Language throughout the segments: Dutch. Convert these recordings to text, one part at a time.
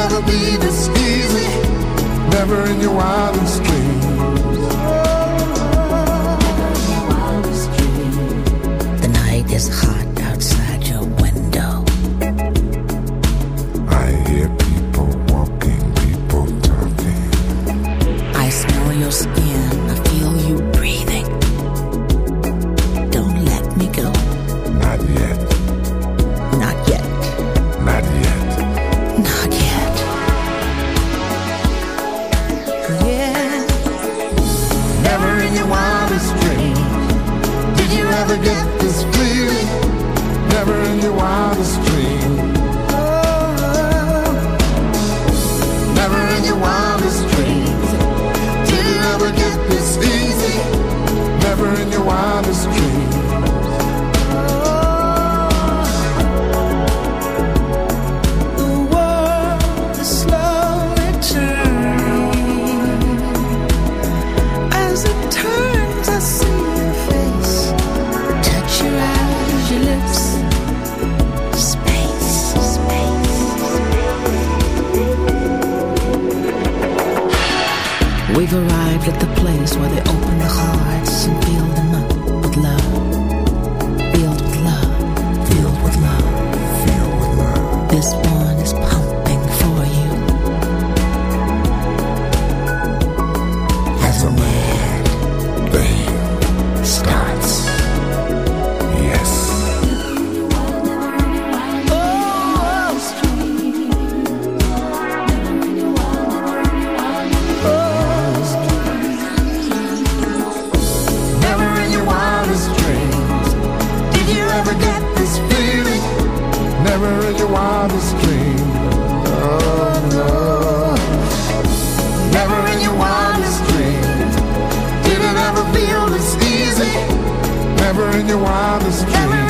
never be this easy. Never in your wildest never in your wildest dream. Oh, never in your wildest dreams. Did it ever feel this easy? Never in your wildest.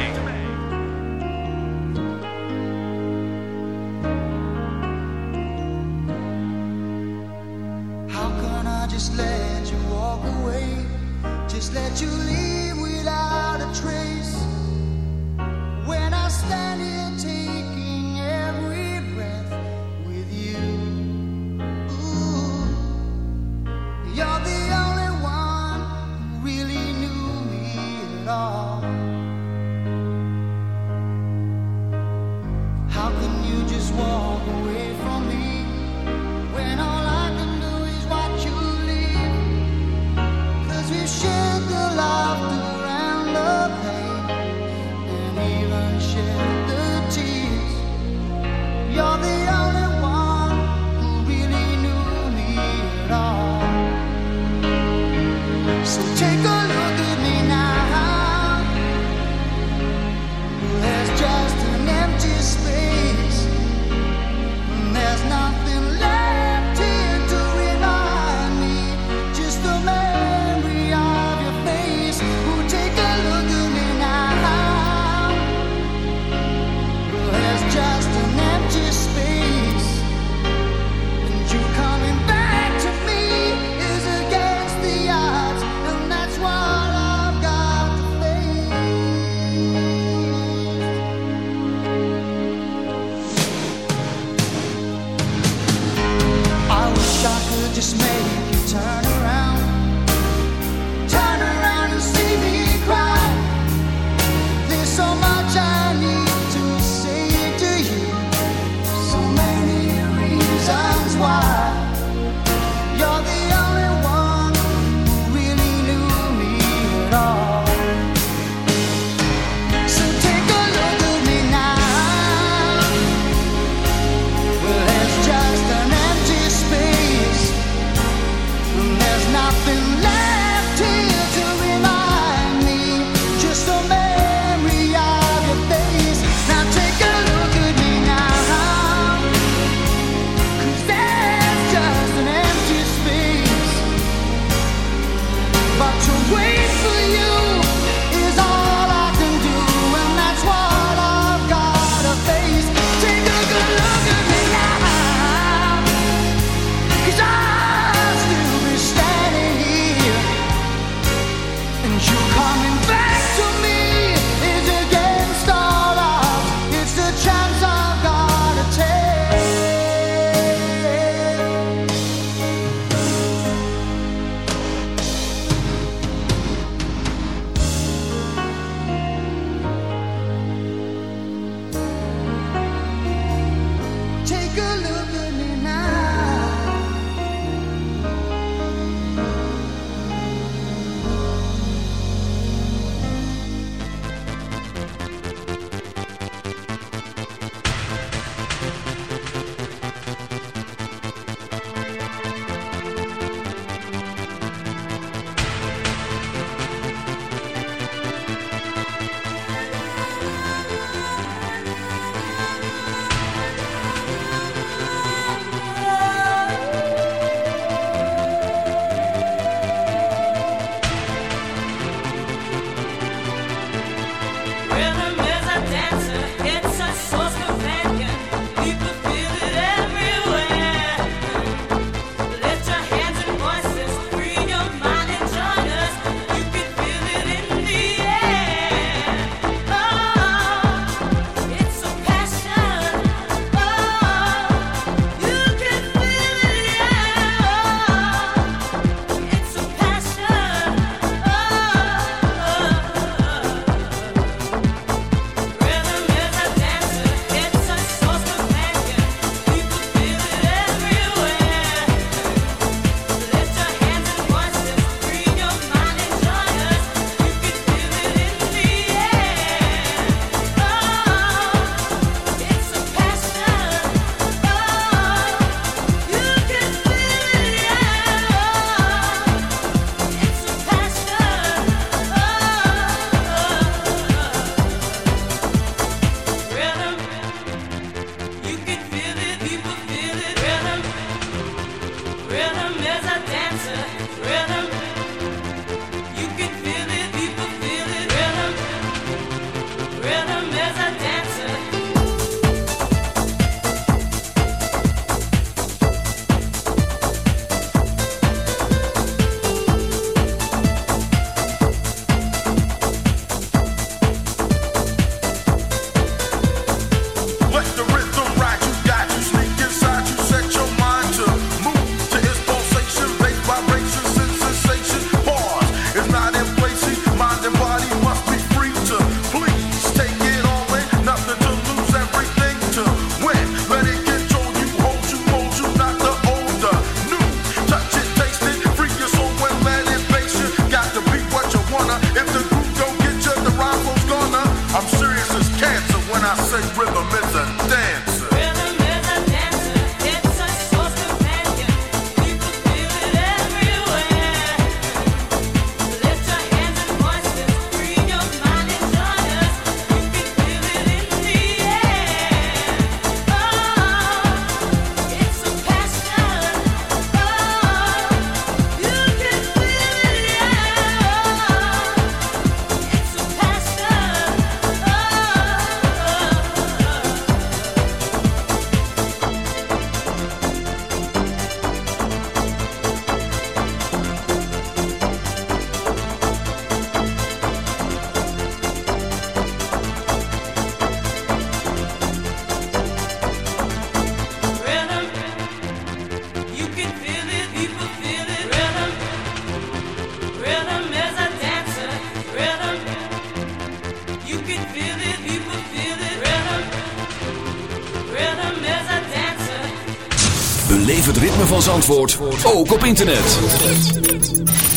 van Zandvoort ook op internet.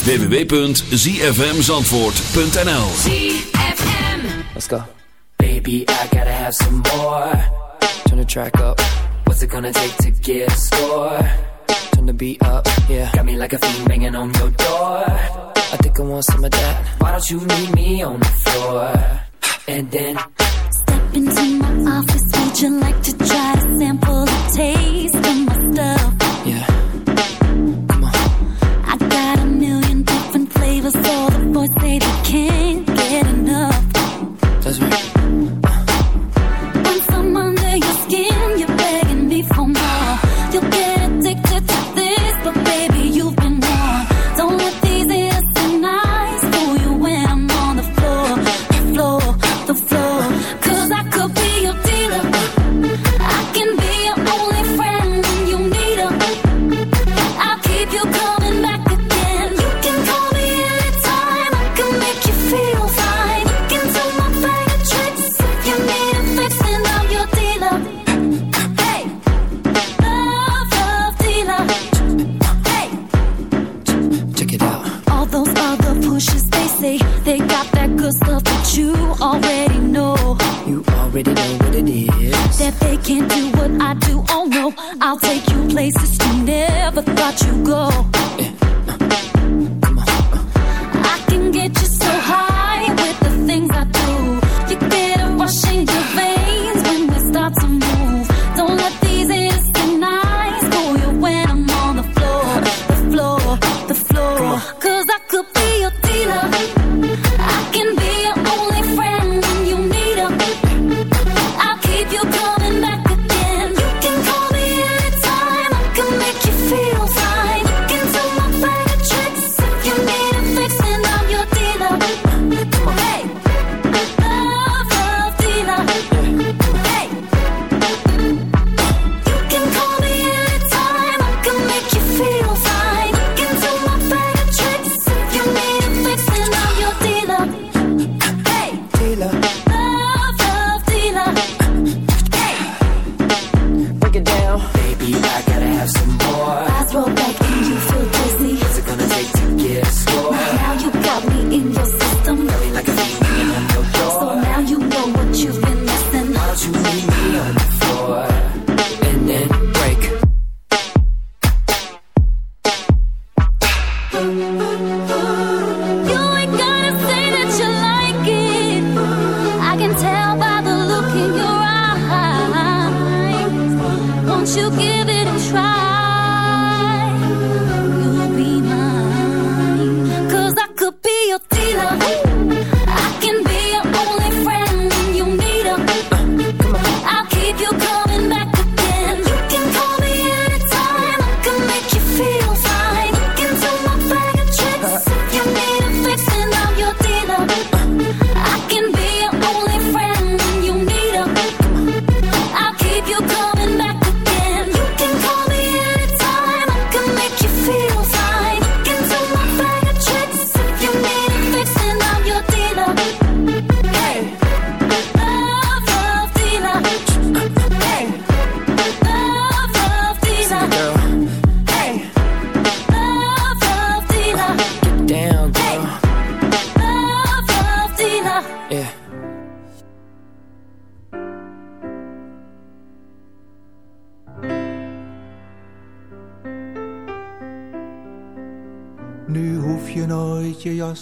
www.zfmzandvoort.nl ZFM Let's go. Baby, I gotta have some more. Turn the track up. What's it gonna take to get a score? Turn the beat up, yeah. Got me like a fiend banging on your door. I think I want some of that. Why don't you meet me on the floor? And then... Step into my office, would you like to try to sample the taste of my stuff? boys say they can. is that they can't do what I do. Oh no, I'll take you places you never thought you'd go. I can get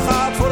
alles voorbij.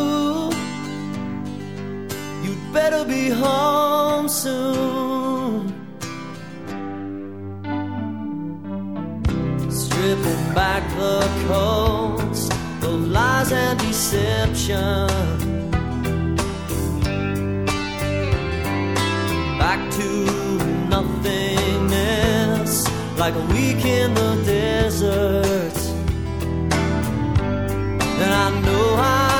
better be home soon. Stripping back the coats of lies and deception. Back to nothingness, like a week in the desert. And I know I'm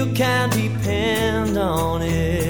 You can depend on it.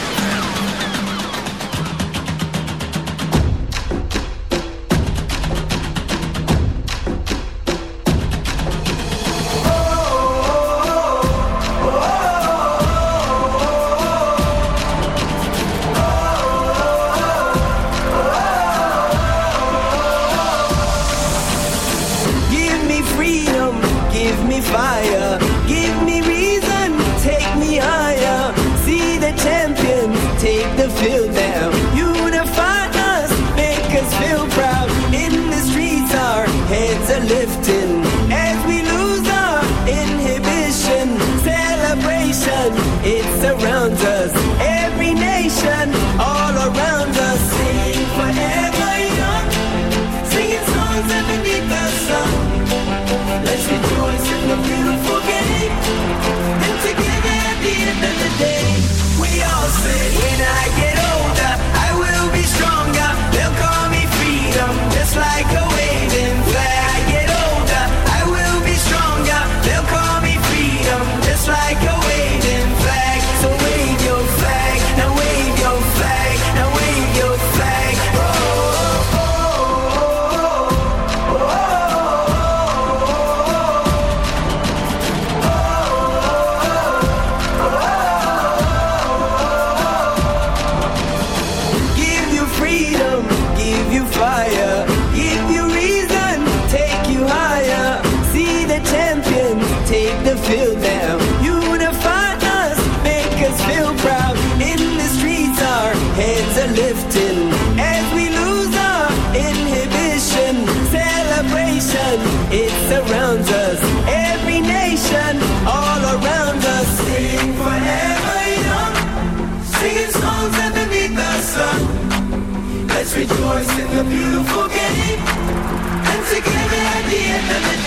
forget it and forgive it at the end of the day.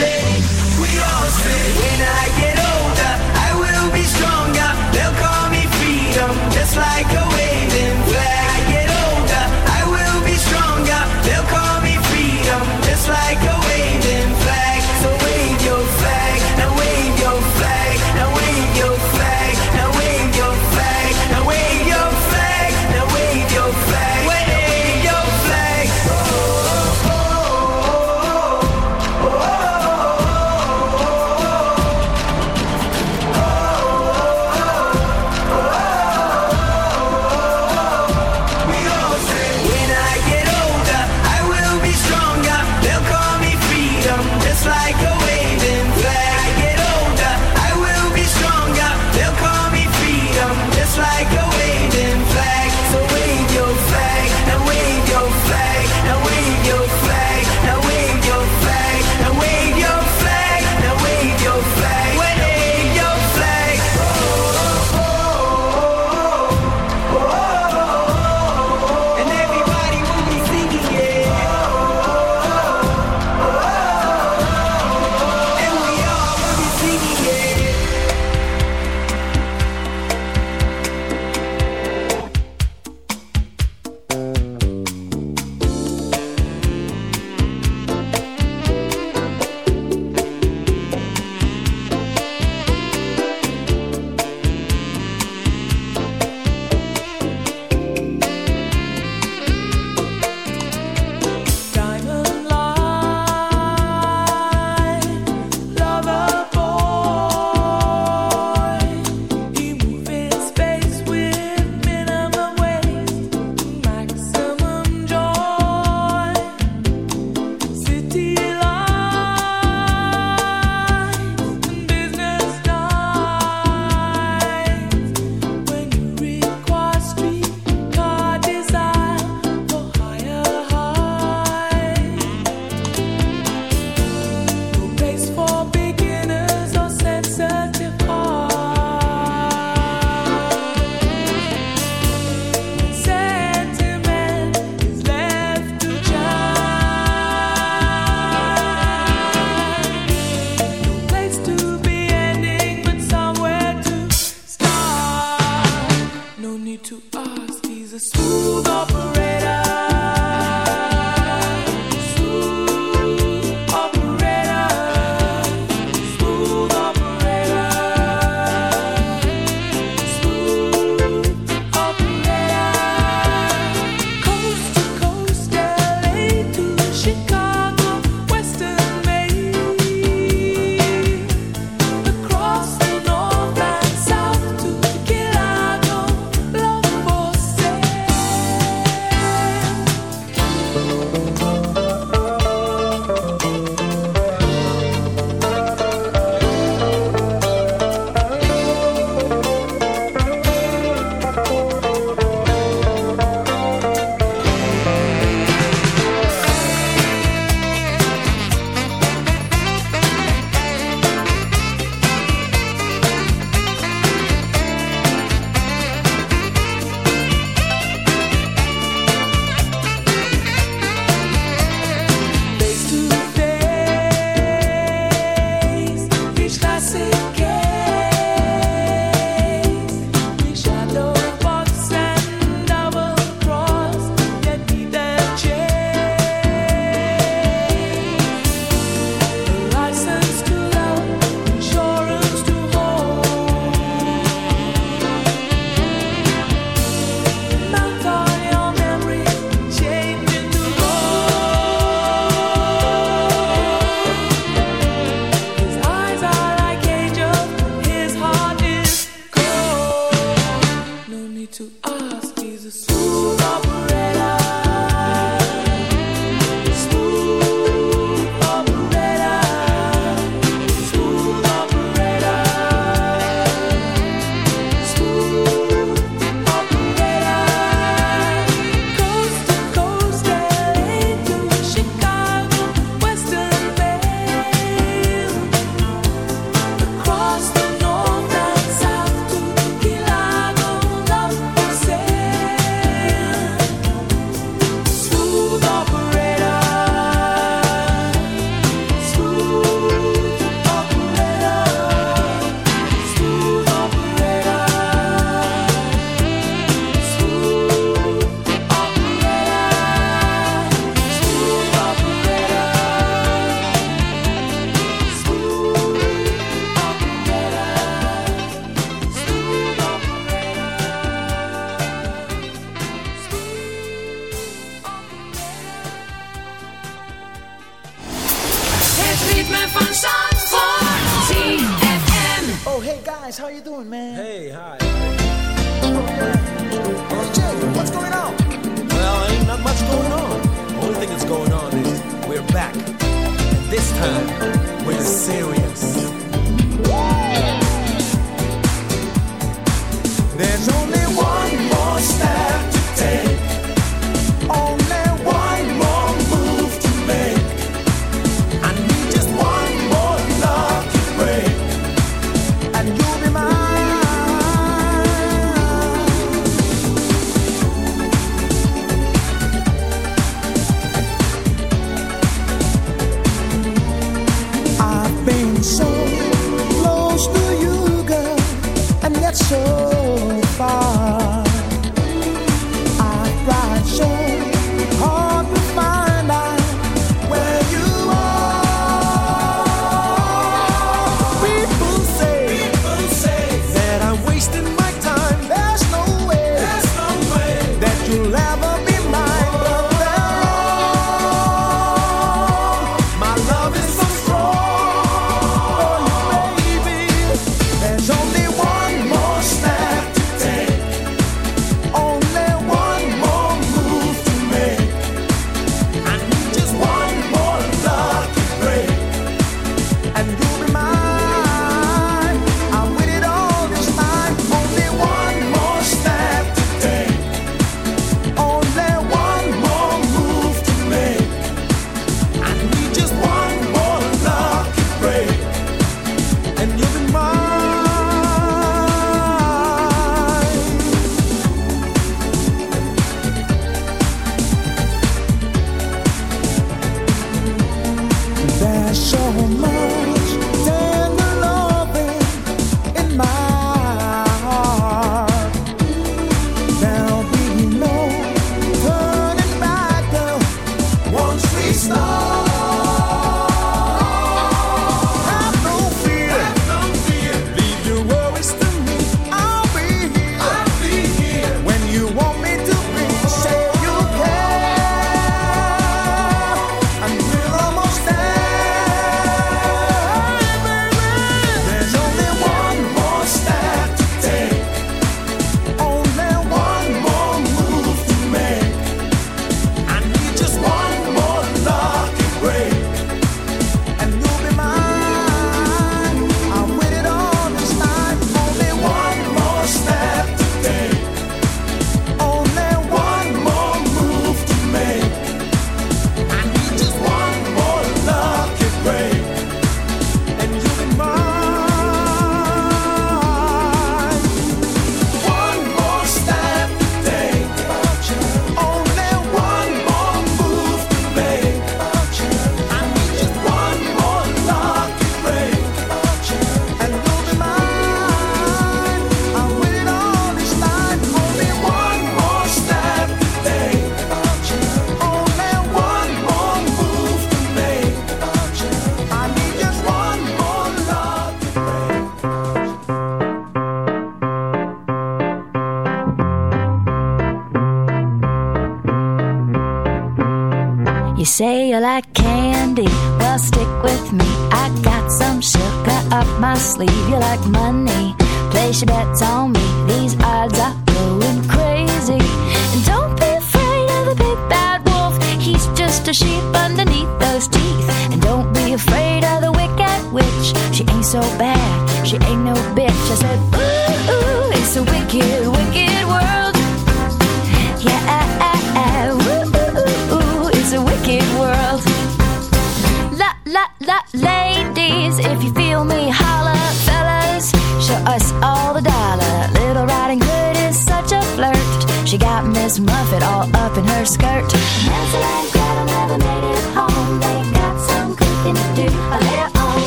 all the dollar. Little Riding Hood is such a flirt. She got Miss Muffet all up in her skirt. Hansel and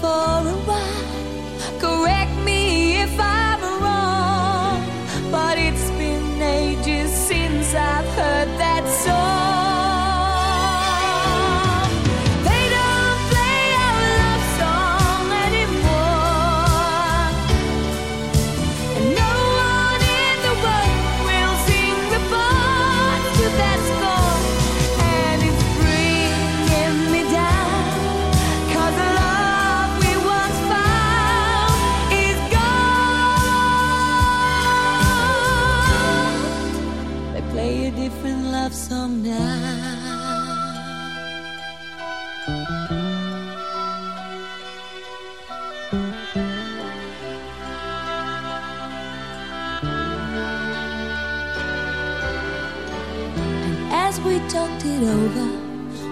for a while. Correct me if I'm wrong, but it's been ages since I've heard that song.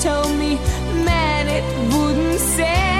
told me, man, it wouldn't sell.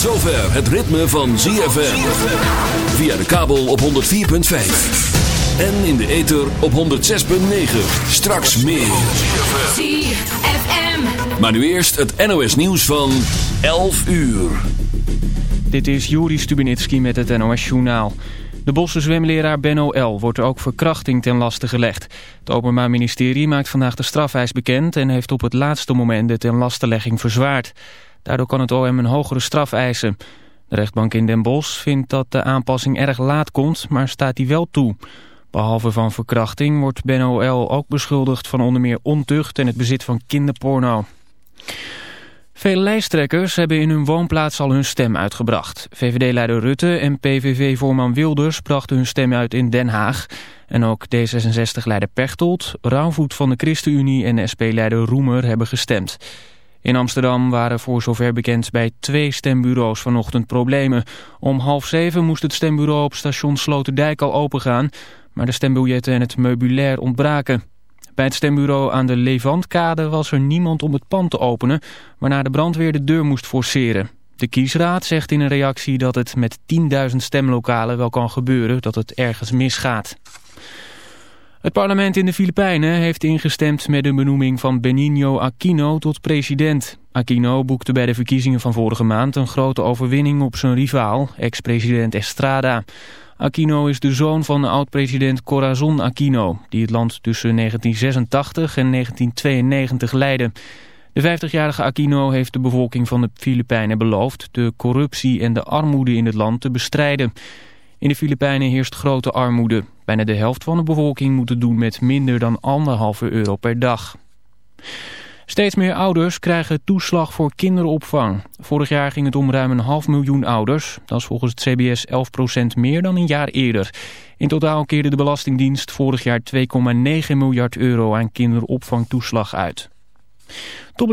Tot zover het ritme van ZFM. Via de kabel op 104.5. En in de ether op 106.9. Straks meer. ZFM. Maar nu eerst het NOS nieuws van 11 uur. Dit is Juri Stubenitski met het NOS-journaal. De Bosse zwemleraar Benno L. wordt er ook verkrachting ten laste gelegd. Het Openbaar Ministerie maakt vandaag de strafeis bekend... en heeft op het laatste moment de ten lastenlegging verzwaard. Daardoor kan het OM een hogere straf eisen. De rechtbank in Den Bosch vindt dat de aanpassing erg laat komt, maar staat die wel toe. Behalve van verkrachting wordt Benno L. ook beschuldigd van onder meer ontucht en het bezit van kinderporno. Vele lijsttrekkers hebben in hun woonplaats al hun stem uitgebracht. VVD-leider Rutte en PVV-voorman Wilders brachten hun stem uit in Den Haag. En ook D66-leider Pechtold, Rauwvoet van de ChristenUnie en SP-leider Roemer hebben gestemd. In Amsterdam waren voor zover bekend bij twee stembureaus vanochtend problemen. Om half zeven moest het stembureau op station Sloterdijk al opengaan, maar de stembiljetten en het meubilair ontbraken. Bij het stembureau aan de Levantkade was er niemand om het pand te openen, waarna de brandweer de deur moest forceren. De kiesraad zegt in een reactie dat het met 10.000 stemlokalen wel kan gebeuren dat het ergens misgaat. Het parlement in de Filipijnen heeft ingestemd met de benoeming van Benigno Aquino tot president. Aquino boekte bij de verkiezingen van vorige maand een grote overwinning op zijn rivaal, ex-president Estrada. Aquino is de zoon van oud-president Corazon Aquino, die het land tussen 1986 en 1992 leidde. De 50-jarige Aquino heeft de bevolking van de Filipijnen beloofd de corruptie en de armoede in het land te bestrijden. In de Filipijnen heerst grote armoede. Bijna de helft van de bevolking moet het doen met minder dan anderhalve euro per dag. Steeds meer ouders krijgen toeslag voor kinderopvang. Vorig jaar ging het om ruim een half miljoen ouders. Dat is volgens het CBS 11% meer dan een jaar eerder. In totaal keerde de Belastingdienst vorig jaar 2,9 miljard euro aan kinderopvangtoeslag uit. Tot